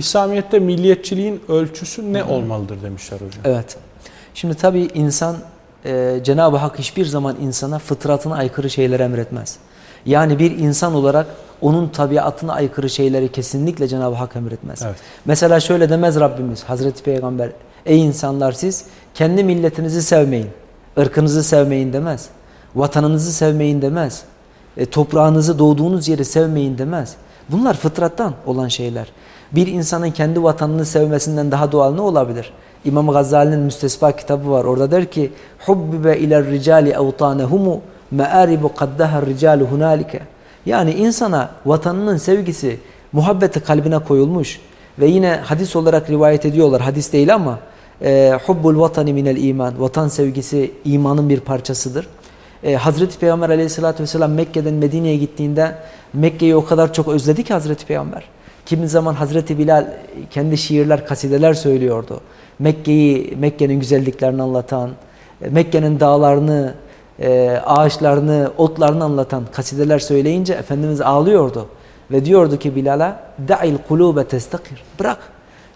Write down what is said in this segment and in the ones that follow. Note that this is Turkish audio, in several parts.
İslamiyet'te milliyetçiliğin ölçüsü ne olmalıdır demişler hocam. Evet. Şimdi tabii insan e, Cenab-ı Hak hiçbir zaman insana fıtratına aykırı şeyler emretmez. Yani bir insan olarak onun tabiatına aykırı şeyleri kesinlikle Cenab-ı Hak emretmez. Evet. Mesela şöyle demez Rabbimiz Hazreti Peygamber ey insanlar siz kendi milletinizi sevmeyin, ırkınızı sevmeyin demez. Vatanınızı sevmeyin demez. E, toprağınızı doğduğunuz yeri sevmeyin demez. Bunlar fıtrattan olan şeyler. Bir insanın kendi vatanını sevmesinden daha doğal ne olabilir? İmam Gazali'nin Müstesfa kitabı var. Orada der ki hubbibe iler ricali evtanehumu me'aribu kaddaha ricalu hunalike. Yani insana vatanının sevgisi, muhabbeti kalbine koyulmuş ve yine hadis olarak rivayet ediyorlar. Hadis değil ama e, hubbul vatani minel iman. Vatan sevgisi imanın bir parçasıdır. E, Hazreti Peygamber aleyhissalatü vesselam Mekke'den Medine'ye gittiğinde Mekke'yi o kadar çok özledi ki Hazreti Peygamber. Kimi zaman Hazreti Bilal kendi şiirler, kasideler söylüyordu. Mekke'yi, Mekke'nin güzelliklerini anlatan, Mekke'nin dağlarını, e, ağaçlarını, otlarını anlatan kasideler söyleyince Efendimiz ağlıyordu. Ve diyordu ki Bilal'a da'il kulube testakir. Bırak.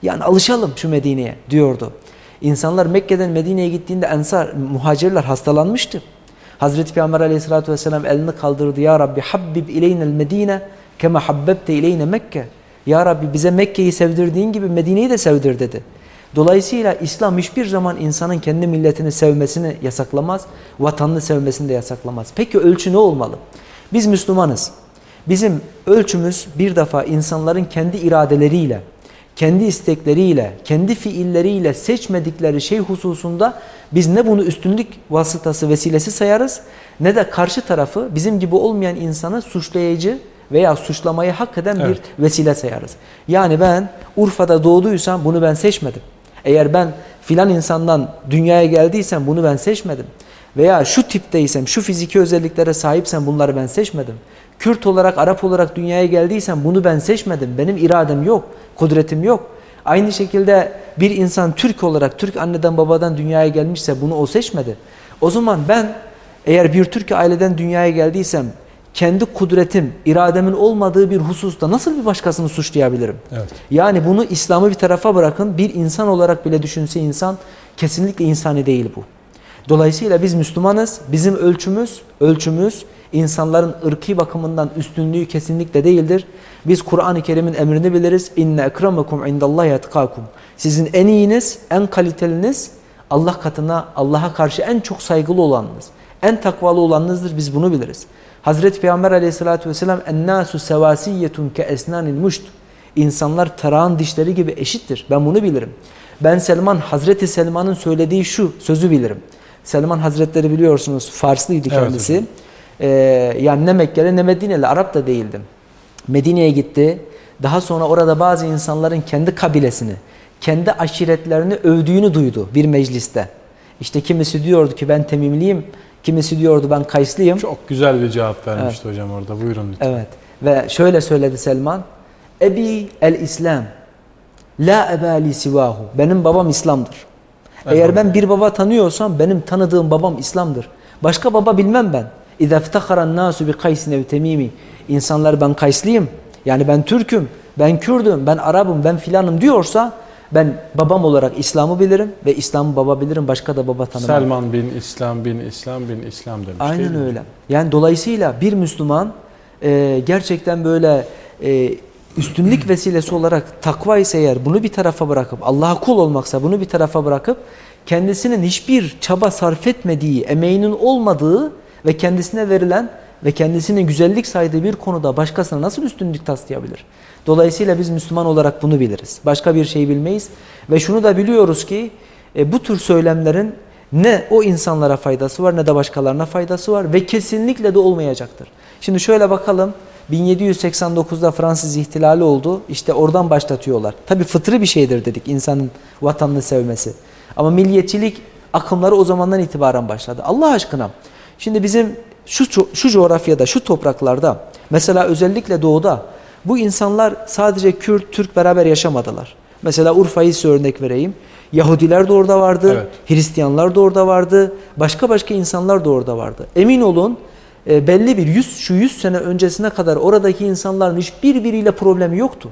Yani alışalım şu Medine'ye diyordu. İnsanlar Mekke'den Medine'ye gittiğinde ensar, muhacirler hastalanmıştı. Hazreti Peygamber aleyhissalatü vesselam elini kaldırdı. Ya Rabbi habbib ileynel medine kema habbebte ileyne Mekke. Ya Rabbi bize Mekke'yi sevdirdiğin gibi Medine'yi de sevdir dedi. Dolayısıyla İslam hiçbir zaman insanın kendi milletini sevmesini yasaklamaz, vatanını sevmesini de yasaklamaz. Peki ölçü ne olmalı? Biz Müslümanız. Bizim ölçümüz bir defa insanların kendi iradeleriyle, kendi istekleriyle, kendi fiilleriyle seçmedikleri şey hususunda biz ne bunu üstünlük vasıtası vesilesi sayarız ne de karşı tarafı bizim gibi olmayan insanı suçlayıcı veya suçlamayı hak eden evet. bir vesile sayarız. Yani ben Urfa'da doğduysam bunu ben seçmedim. Eğer ben filan insandan dünyaya geldiysem bunu ben seçmedim. Veya şu tipteysem, şu fiziki özelliklere sahipsem bunları ben seçmedim. Kürt olarak, Arap olarak dünyaya geldiysem bunu ben seçmedim. Benim iradem yok, kudretim yok. Aynı şekilde bir insan Türk olarak, Türk anneden babadan dünyaya gelmişse bunu o seçmedi. O zaman ben eğer bir Türk aileden dünyaya geldiysem kendi kudretim, irademin olmadığı bir hususta nasıl bir başkasını suçlayabilirim? Evet. Yani bunu İslam'ı bir tarafa bırakın. Bir insan olarak bile düşünse insan kesinlikle insani değil bu. Dolayısıyla biz Müslümanız. Bizim ölçümüz, ölçümüz insanların ırki bakımından üstünlüğü kesinlikle değildir. Biz Kur'an-ı Kerim'in emrini biliriz. İnne ekremekum indallahi etkakum. Sizin en iyiniz, en kaliteliniz Allah katına, Allah'a karşı en çok saygılı olanınız, en takvalı olanınızdır. Biz bunu biliriz. Hazreti Peygamber aleyhissalatü vesselam ennâsu sevâsiyyetun ke esnânil muşt. İnsanlar tarağın dişleri gibi eşittir. Ben bunu bilirim. Ben Selman, Hazreti Selman'ın söylediği şu sözü bilirim. Selman Hazretleri biliyorsunuz Farslıydı kendisi. Evet, ee, yani ne Mekkeli ne Medineli, Arap da değildim. Medine'ye gitti. Daha sonra orada bazı insanların kendi kabilesini, kendi aşiretlerini övdüğünü duydu bir mecliste. İşte kimisi diyordu ki ben Temimliyim, Kimisi diyordu ben Kayslıyım. Çok güzel bir cevap vermişti evet. hocam orada. Buyurun lütfen. Evet. Ve şöyle söyledi Selman. Ebi el İslam. La ebali sivahu. Benim babam İslam'dır. Eğer evet. ben bir baba tanıyorsam benim tanıdığım babam İslam'dır. Başka baba bilmem ben. İza iftaharan nasu bi kaysin ev temimi. İnsanlar ben Kayslıyım. Yani ben Türk'üm, ben Kürd'üm, ben Arap'ım, ben filanım diyorsa ben babam olarak İslam'ı bilirim ve İslam'ı baba bilirim, başka da baba tanımam. Selman bin İslam bin İslam bin İslam demiş Aynen öyle. Yani dolayısıyla bir Müslüman e, gerçekten böyle e, üstünlük vesilesi olarak takva ise eğer bunu bir tarafa bırakıp Allah'a kul olmaksa bunu bir tarafa bırakıp kendisinin hiçbir çaba sarf etmediği, emeğinin olmadığı ve kendisine verilen ve kendisinin güzellik saydığı bir konuda başkasına nasıl üstünlük taslayabilir? Dolayısıyla biz Müslüman olarak bunu biliriz. Başka bir şey bilmeyiz. Ve şunu da biliyoruz ki e, bu tür söylemlerin ne o insanlara faydası var ne de başkalarına faydası var ve kesinlikle de olmayacaktır. Şimdi şöyle bakalım 1789'da Fransız ihtilali oldu. İşte oradan başlatıyorlar. Tabi fıtrı bir şeydir dedik insanın vatanını sevmesi. Ama milliyetçilik akımları o zamandan itibaren başladı. Allah aşkına şimdi bizim şu, şu coğrafyada, şu topraklarda mesela özellikle doğuda bu insanlar sadece Kürt, Türk beraber yaşamadılar. Mesela Urfa'yı size örnek vereyim. Yahudiler de orada vardı, evet. Hristiyanlar da orada vardı, başka başka insanlar da orada vardı. Emin olun e, belli bir 100 şu 100 sene öncesine kadar oradaki insanların hiçbir biriyle problemi yoktu.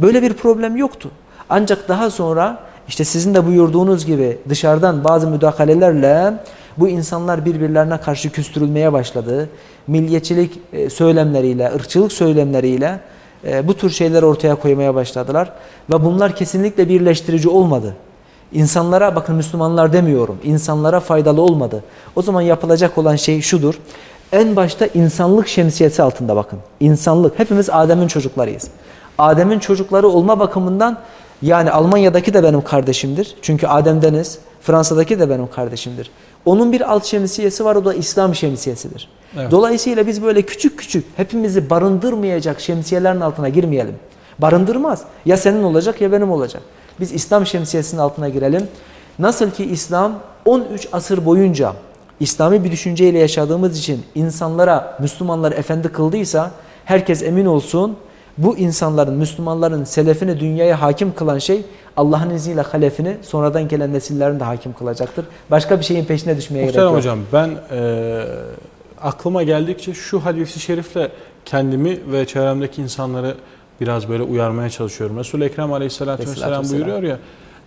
Böyle bir problem yoktu. Ancak daha sonra işte sizin de buyurduğunuz gibi dışarıdan bazı müdahalelerle bu insanlar birbirlerine karşı küstürülmeye başladı. Milliyetçilik e, söylemleriyle, ırkçılık söylemleriyle e, bu tür şeyler ortaya koymaya başladılar. Ve bunlar kesinlikle birleştirici olmadı. İnsanlara bakın Müslümanlar demiyorum. insanlara faydalı olmadı. O zaman yapılacak olan şey şudur. En başta insanlık şemsiyesi altında bakın. İnsanlık. Hepimiz Adem'in çocuklarıyız. Adem'in çocukları olma bakımından yani Almanya'daki de benim kardeşimdir. Çünkü Adem'deniz. Fransa'daki de benim kardeşimdir. Onun bir alt şemsiyesi var o da İslam şemsiyesidir. Evet. Dolayısıyla biz böyle küçük küçük hepimizi barındırmayacak şemsiyelerin altına girmeyelim. Barındırmaz. Ya senin olacak ya benim olacak. Biz İslam şemsiyesinin altına girelim. Nasıl ki İslam 13 asır boyunca İslami bir düşünceyle yaşadığımız için insanlara, Müslümanları efendi kıldıysa herkes emin olsun bu insanların, Müslümanların selefini dünyaya hakim kılan şey Allah'ın izniyle halefini sonradan gelen nesillerin de hakim kılacaktır. Başka bir şeyin peşine düşmeye gerek Muhterem yok. hocam ben e, aklıma geldikçe şu hadisi şerifle kendimi ve çevremdeki insanları biraz böyle uyarmaya çalışıyorum. Resul-i Ekrem Aleyhisselatü Vesselam buyuruyor ya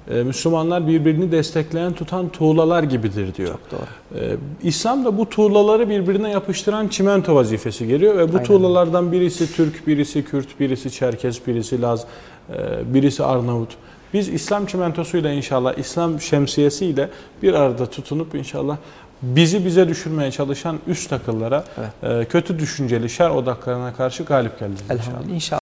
Müslümanlar birbirini destekleyen tutan tuğlalar gibidir diyor. Çok doğru. Ee, İslam da bu tuğlaları birbirine yapıştıran çimento vazifesi geliyor ve bu Aynen. tuğlalardan birisi Türk, birisi Kürt, birisi Çerkez, birisi Laz, e, birisi Arnavut. Biz İslam çimentosuyla inşallah, İslam şemsiyesiyle bir arada tutunup inşallah bizi bize düşürmeye çalışan üst akıllara, e, kötü düşünceli şer odaklarına karşı galip geleceğiz. İnşallah.